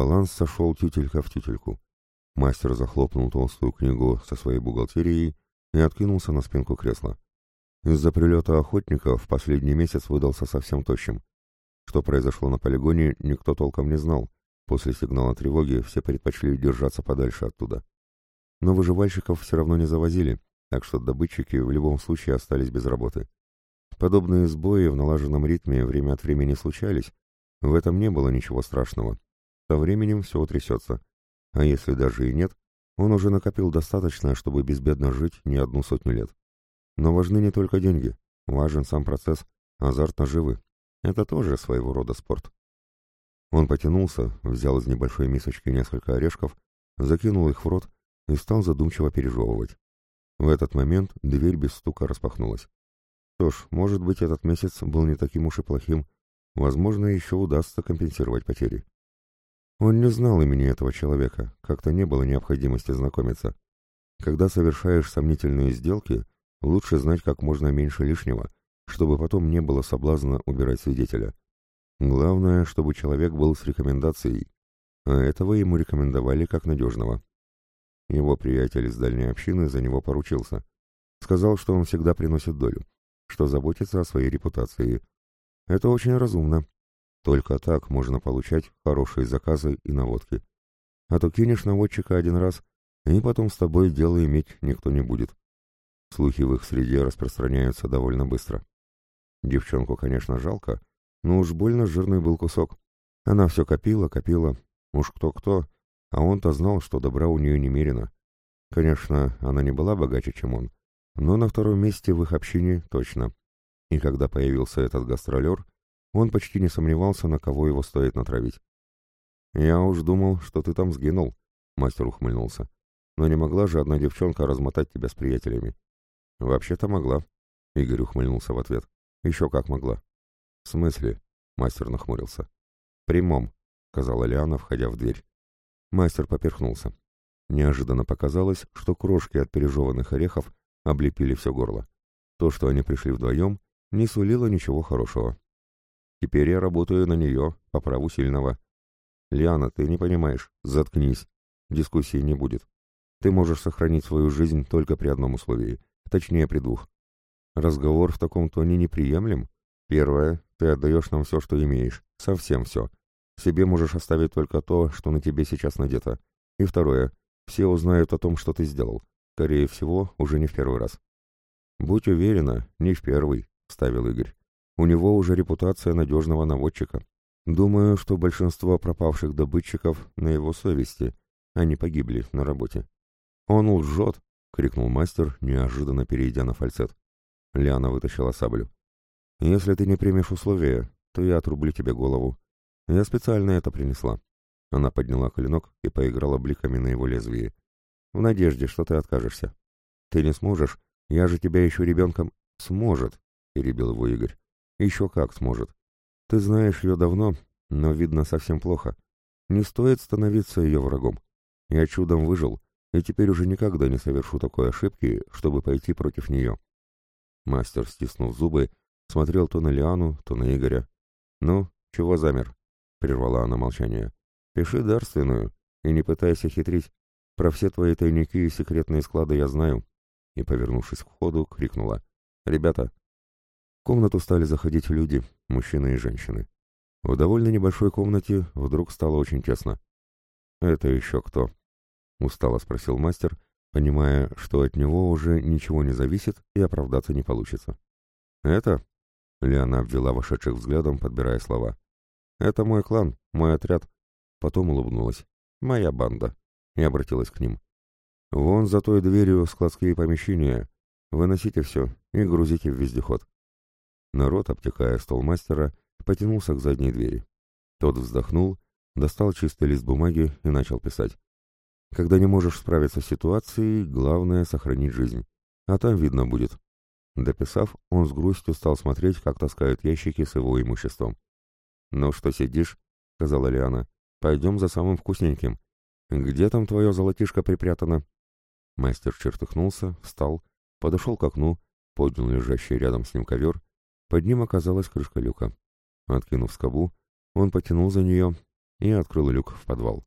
баланс сошел тютелька в тютельку. Мастер захлопнул толстую книгу со своей бухгалтерией и откинулся на спинку кресла. Из-за прилета охотников последний месяц выдался совсем тощим. Что произошло на полигоне, никто толком не знал. После сигнала тревоги все предпочли держаться подальше оттуда. Но выживальщиков все равно не завозили, так что добытчики в любом случае остались без работы. Подобные сбои в налаженном ритме время от времени случались, в этом не было ничего страшного. Со временем все утрясется. А если даже и нет, он уже накопил достаточно, чтобы безбедно жить не одну сотню лет. Но важны не только деньги, важен сам процесс, азарт наживы. Это тоже своего рода спорт. Он потянулся, взял из небольшой мисочки несколько орешков, закинул их в рот и стал задумчиво пережевывать. В этот момент дверь без стука распахнулась. Что ж, может быть, этот месяц был не таким уж и плохим. Возможно, еще удастся компенсировать потери. Он не знал имени этого человека, как-то не было необходимости знакомиться. Когда совершаешь сомнительные сделки, лучше знать как можно меньше лишнего, чтобы потом не было соблазна убирать свидетеля. Главное, чтобы человек был с рекомендацией, а этого ему рекомендовали как надежного. Его приятель из дальней общины за него поручился. Сказал, что он всегда приносит долю, что заботится о своей репутации. Это очень разумно. Только так можно получать хорошие заказы и наводки. А то кинешь наводчика один раз, и потом с тобой дело иметь никто не будет. Слухи в их среде распространяются довольно быстро. Девчонку, конечно, жалко, но уж больно жирный был кусок. Она все копила, копила. Уж кто-кто, а он-то знал, что добра у нее немерено. Конечно, она не была богаче, чем он, но на втором месте в их общине точно. И когда появился этот гастролер, он почти не сомневался, на кого его стоит натравить. «Я уж думал, что ты там сгинул», — мастер ухмыльнулся. «Но не могла же одна девчонка размотать тебя с приятелями». «Вообще-то могла», — Игорь ухмыльнулся в ответ. «Еще как могла». «В смысле?» — мастер нахмурился. «Прямом», — сказала Лиана, входя в дверь. Мастер поперхнулся. Неожиданно показалось, что крошки от пережеванных орехов облепили все горло. То, что они пришли вдвоем, не сулило ничего хорошего. Теперь я работаю на нее, по праву сильного. Лиана, ты не понимаешь, заткнись. Дискуссии не будет. Ты можешь сохранить свою жизнь только при одном условии, точнее при двух. Разговор в таком тоне неприемлем. Первое, ты отдаешь нам все, что имеешь, совсем все. Себе можешь оставить только то, что на тебе сейчас надето. И второе. Все узнают о том, что ты сделал. Скорее всего, уже не в первый раз. «Будь уверена, не в первый», — вставил Игорь. «У него уже репутация надежного наводчика. Думаю, что большинство пропавших добытчиков на его совести. Они погибли на работе». «Он лжет!» — крикнул мастер, неожиданно перейдя на фальцет. Лиана вытащила саблю. «Если ты не примешь условия, то я отрублю тебе голову. Я специально это принесла. Она подняла клинок и поиграла бликами на его лезвии. В надежде, что ты откажешься. Ты не сможешь. Я же тебя еще ребенком... Сможет, перебил его Игорь. Еще как сможет. Ты знаешь ее давно, но, видно, совсем плохо. Не стоит становиться ее врагом. Я чудом выжил, и теперь уже никогда не совершу такой ошибки, чтобы пойти против нее. Мастер, стиснув зубы, смотрел то на Лиану, то на Игоря. «Ну, чего замер? — прервала она молчание. «Пиши дарственную и не пытайся хитрить. Про все твои тайники и секретные склады я знаю». И, повернувшись к входу, крикнула. «Ребята!» В комнату стали заходить люди, мужчины и женщины. В довольно небольшой комнате вдруг стало очень тесно. «Это еще кто?» — устало спросил мастер, понимая, что от него уже ничего не зависит и оправдаться не получится. «Это?» — Лиана обвела вошедших взглядом, подбирая слова. «Это мой клан, мой отряд». Потом улыбнулась. «Моя банда». И обратилась к ним. «Вон за той дверью складские помещения. Выносите все и грузите в вездеход». Народ, обтекая стол мастера, потянулся к задней двери. Тот вздохнул, достал чистый лист бумаги и начал писать. «Когда не можешь справиться с ситуацией, главное — сохранить жизнь. А там видно будет». Дописав, он с грустью стал смотреть, как таскают ящики с его имуществом. «Ну что сидишь?» — сказала Лиана. «Пойдем за самым вкусненьким. Где там твое золотишко припрятано?» Мастер чертыхнулся, встал, подошел к окну, поднял лежащий рядом с ним ковер. Под ним оказалась крышка люка. Откинув скобу, он потянул за нее, и открыл люк в подвал.